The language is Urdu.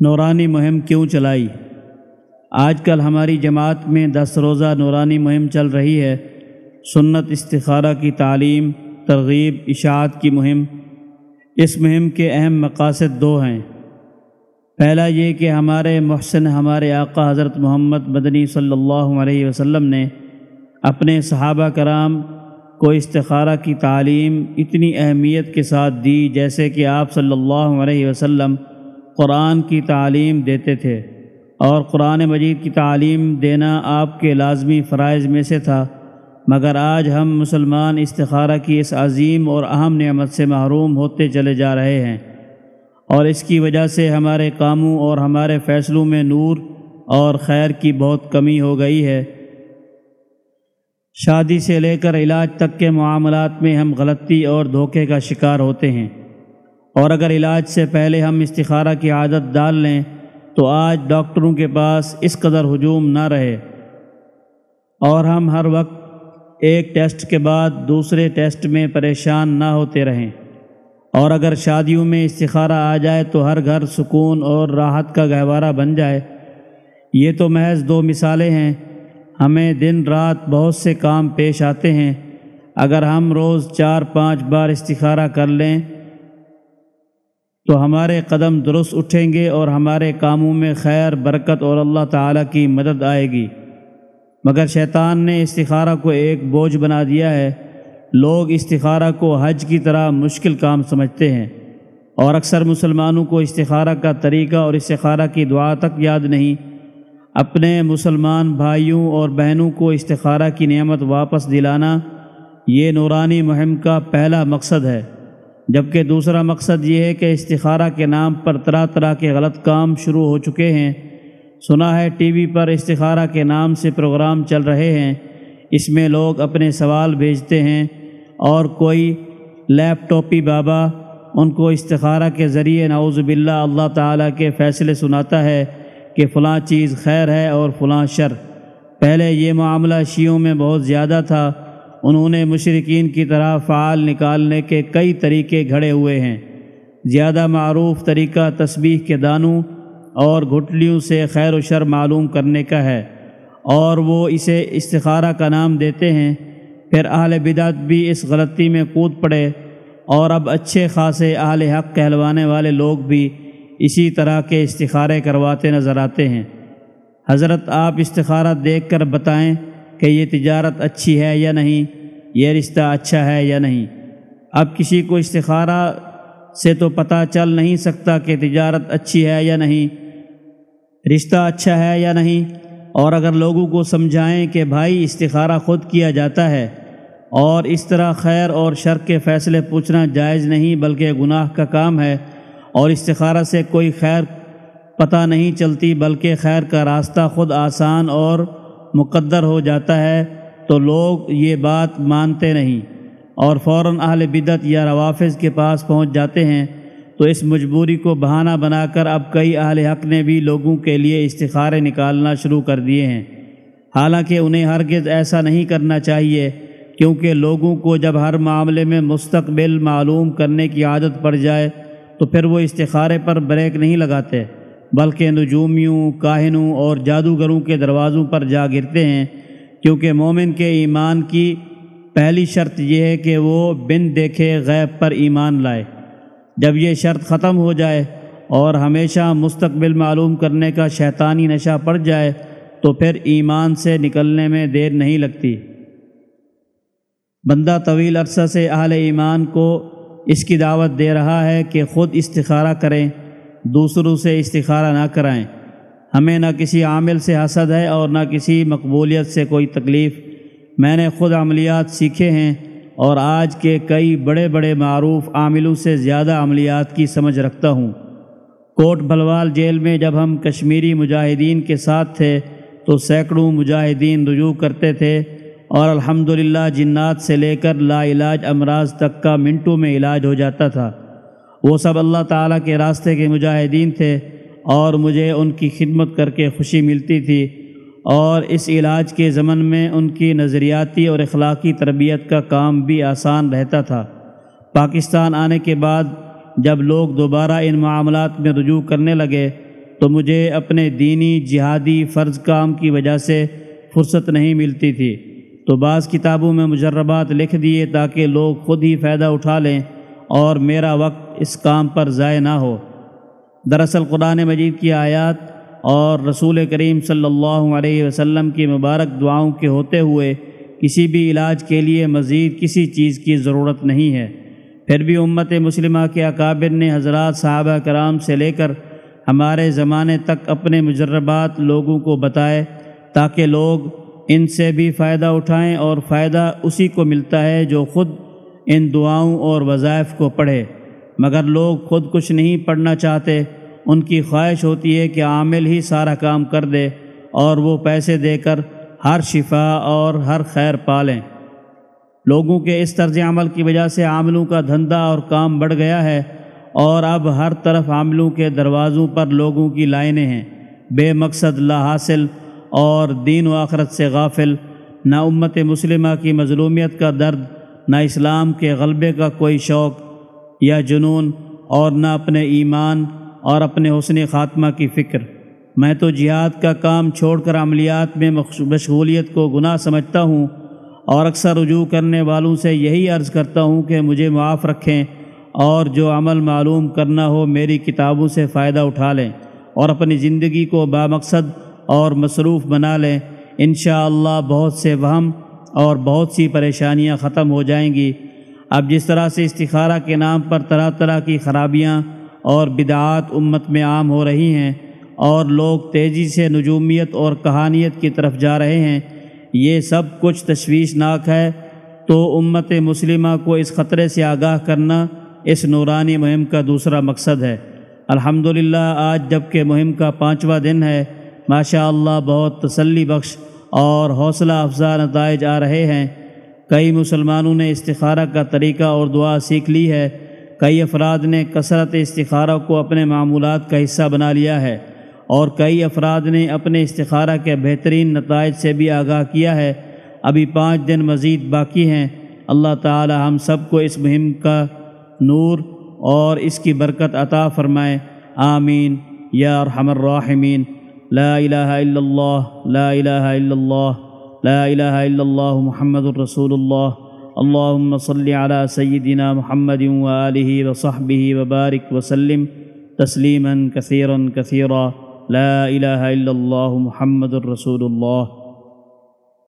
نورانی مہم کیوں چلائی؟ آج کل ہماری جماعت میں دس روزہ نورانی مہم چل رہی ہے۔ سنت استخارہ کی تعلیم، ترغیب، اشاعت کی مہم، اس مہم کے اہم مقاصد دو ہیں۔ پہلا یہ کہ ہمارے محسن، ہمارے آقا حضرت محمد مدنی صلی اللہ علیہ وسلم نے اپنے صحابہ کرام کو استخارہ کی تعلیم اتنی اہمیت کے ساتھ دی جیسے کہ آپ صلی اللہ علیہ وسلم قرآن کی تعلیم دیتے تھے اور قرآن مجید کی تعلیم دینا آپ کے لازمی فرائض میں سے تھا۔ مگر آج ہم مسلمان استخارہ کی اس عظیم اور اہم نعمت سے محروم ہوتے چلے جا رہے ہیں اور اس کی وجہ سے ہمارے کاموں اور ہمارے فیصلوں میں نور اور خیر کی بہت کمی ہو گئی ہے۔ شادی سے لے کر علاج تک کے معاملات میں ہم غلطی اور دھوکے کا شکار ہوتے ہیں۔ اور اگر علاج سے پہلے ہم استخارہ کی عادت ڈال لیں تو آج ڈاکٹروں کے پاس اس قدر ہجوم نہ رہے۔ اور ہم ہر وقت ایک ٹیسٹ کے بعد دوسرے ٹیسٹ میں پریشان نہ ہوتے رہیں۔ اور اگر شادیوں میں استخارہ آ جائے تو ہر گھر سکون اور راحت کا گہوارہ بن جائے۔ یہ تو محض دو مثالیں ہیں۔ ہمیں دن رات بہت سے کام پیش آتے ہیں۔ اگر ہم روز چار پانچ بار استخارہ کر لیں تو ہمارے قدم درست اٹھیں گے اور ہمارے کاموں میں خیر، برکت اور اللہ تعالیٰ کی مدد آئے گی۔ مگر شیطان نے استخارہ کو ایک بوجھ بنا دیا ہے۔ لوگ استخارہ کو حج کی طرح مشکل کام سمجھتے ہیں۔ اور اکثر مسلمانوں کو استخارہ کا طریقہ اور استخارہ کی دعا تک یاد نہیں۔ اپنے مسلمان بھائیوں اور بہنوں کو استخارہ کی نعمت واپس دلانا یہ نورانی مہم کا پہلا مقصد ہے۔ جبکہ دوسرا مقصد یہ ہے کہ استخارہ کے نام پر طرح طرح کے غلط کام شروع ہو چکے ہیں۔ سنا ہے ٹی وی پر استخارہ کے نام سے پروگرام چل رہے ہیں۔ اس میں لوگ اپنے سوال بھیجتے ہیں اور کوئی لیپ ٹاپی بابا ان کو استخارہ کے ذریعے نعوذ باللہ اللہ تعالیٰ کے فیصلے سناتا ہے کہ فلاں چیز خیر ہے اور فلاں شر۔ پہلے یہ معاملہ شیعوں میں بہت زیادہ تھا۔ انہوں نے مشرقین کی طرح فعال نکالنے کے کئی طریقے گھڑے ہوئے ہیں۔ زیادہ معروف طریقہ تسبیح کے دانوں اور گھٹلیوں سے خیر و شر معلوم کرنے کا ہے اور وہ اسے استخارہ کا نام دیتے ہیں۔ پھر اہل بدعت بھی اس غلطی میں کود پڑے اور اب اچھے خاصے اہل حق کہلوانے والے لوگ بھی اسی طرح کے استخارے کرواتے نظر آتے ہیں۔ حضرت آپ استخارہ دیکھ کر بتائیں کہ یہ تجارت اچھی ہے یا نہیں، یہ رشتہ اچھا ہے یا نہیں۔ اب کسی کو استخارہ سے تو پتہ چل نہیں سکتا کہ تجارت اچھی ہے یا نہیں، رشتہ اچھا ہے یا نہیں۔ اور اگر لوگوں کو سمجھائیں کہ بھائی استخارہ خود کیا جاتا ہے، اور اس طرح خیر اور شر کے فیصلے پوچھنا جائز نہیں بلکہ گناہ کا کام ہے، اور استخارہ سے کوئی خیر پتہ نہیں چلتی بلکہ خیر کا راستہ خود آسان اور مقدر ہو جاتا ہے تو لوگ یہ بات مانتے نہیں اور فوراً اہل بدت یا روافظ کے پاس پہنچ جاتے ہیں تو اس مجبوری کو بہانہ بنا کر اب کئی اہل حق نے بھی لوگوں کے لیے استخارے نکالنا شروع کر دیے ہیں۔ حالانکہ انہیں ہرگز ایسا نہیں کرنا چاہیے کیونکہ لوگوں کو جب ہر معاملے میں مستقبل معلوم کرنے کی عادت پڑ جائے تو پھر وہ استخارے پر بریک نہیں لگاتے۔ بلکہ نجومیوں، کاہنوں اور جادوگروں کے دروازوں پر جا گرتے ہیں، کیونکہ مومن کے ایمان کی پہلی شرط یہ ہے کہ وہ بن دیکھے غیب پر ایمان لائے۔ جب یہ شرط ختم ہو جائے اور ہمیشہ مستقبل معلوم کرنے کا شیطانی نشہ پڑ جائے، تو پھر ایمان سے نکلنے میں دیر نہیں لگتی۔ بندہ طویل عرصہ سے اہل ایمان کو اس کی دعوت دے رہا ہے کہ خود استخارہ کریں۔ دوسروں سے استخارہ نہ کرائیں۔ ہمیں نہ کسی عامل سے حسد ہے اور نہ کسی مقبولیت سے کوئی تکلیف۔ میں نے خود عملیات سیکھے ہیں اور آج کے کئی بڑے بڑے معروف عاملوں سے زیادہ عملیات کی سمجھ رکھتا ہوں۔ کوٹ بھلوال جیل میں جب ہم کشمیری مجاہدین کے ساتھ تھے تو سینکڑوں مجاہدین رجوع کرتے تھے اور الحمدللہ جنات سے لے کر لا علاج امراض تک کا منٹوں میں علاج ہو جاتا تھا۔ وہ سب اللہ تعالیٰ کے راستے کے مجاہدین تھے اور مجھے ان کی خدمت کر کے خوشی ملتی تھی اور اس علاج کے ضمن میں ان کی نظریاتی اور اخلاقی تربیت کا کام بھی آسان رہتا تھا۔ پاکستان آنے کے بعد جب لوگ دوبارہ ان معاملات میں رجوع کرنے لگے تو مجھے اپنے دینی جہادی فرض کام کی وجہ سے فرصت نہیں ملتی تھی۔ تو بعض کتابوں میں مجربات لکھ دیے تاکہ لوگ خود ہی فائدہ اٹھا لیں۔ اور میرا وقت اس کام پر ضائع نہ ہو۔ دراصل قرآن مجید کی آیات اور رسول کریم صلی اللہ علیہ وسلم کی مبارک دعاؤں کے ہوتے ہوئے کسی بھی علاج کے لیے مزید کسی چیز کی ضرورت نہیں ہے۔ پھر بھی امت مسلمہ کے اکابر نے حضرات صحابہ کرام سے لے کر ہمارے زمانے تک اپنے مجربات لوگوں کو بتائے تاکہ لوگ ان سے بھی فائدہ اٹھائیں اور فائدہ اسی کو ملتا ہے جو خود ان دعاؤں اور وظائف کو پڑھے۔ مگر لوگ خود کچھ نہیں پڑھنا چاہتے۔ ان کی خواہش ہوتی ہے کہ عامل ہی سارا کام کر دے اور وہ پیسے دے کر ہر شفا اور ہر خیر پالیں لوگوں کے اس طرز عمل کی وجہ سے عاملوں کا دھندا اور کام بڑھ گیا ہے اور اب ہر طرف عاملوں کے دروازوں پر لوگوں کی لائنیں ہیں۔ بے مقصد لا حاصل اور دین و آخرت سے غافل۔ نہ امت مسلمہ کی مظلومیت کا درد نہ اسلام کے غلبے کا کوئی شوق یا جنون اور نہ اپنے ایمان اور اپنے حسن خاتمہ کی فکر۔ میں تو جہاد کا کام چھوڑ کر عملیات میں مشغولیت کو گناہ سمجھتا ہوں اور اکثر رجوع کرنے والوں سے یہی عرض کرتا ہوں کہ مجھے معاف رکھیں اور جو عمل معلوم کرنا ہو میری کتابوں سے فائدہ اٹھا لیں اور اپنی زندگی کو بامقصد اور مصروف بنا لیں۔ انشاءاللہ اللہ بہت سے وہم اور بہت سی پریشانیاں ختم ہو جائیں گی۔ اب جس طرح سے استخارہ کے نام پر طرح طرح کی خرابیاں اور بدعات امت میں عام ہو رہی ہیں اور لوگ تیزی سے نجومیت اور کہانیت کی طرف جا رہے ہیں، یہ سب کچھ تشویشناک ہے۔ تو امت مسلمہ کو اس خطرے سے آگاہ کرنا اس نورانی مہم کا دوسرا مقصد ہے۔ الحمدللہ، آج جبکہ مہم کا پانچواں دن ہے ماشاء اللہ بہت تسلی بخش اور حوصلہ افزا نتائج آ رہے ہیں۔ کئی مسلمانوں نے استخارہ کا طریقہ اور دعا سیکھ لی ہے۔ کئی افراد نے کثرت استخارہ کو اپنے معمولات کا حصہ بنا لیا ہے۔ اور کئی افراد نے اپنے استخارہ کے بہترین نتائج سے بھی آگاہ کیا ہے۔ ابھی پانچ دن مزید باقی ہیں۔ اللہ تعالی ہم سب کو اس مہم کا نور اور اس کی برکت عطا فرمائے۔ آمین۔ یا ارحم الراحمین۔ لا الہ الا اللہ لا الہ الا اللہ لا الہ الا اللہ محمد الرسول اللہ اللہم صلی علی سیدنا محمد وآلہ وصحبہ وبارک وسلم تسلیما کثیرا کثیرا لا الہ الا اللہ محمد الرسول اللہ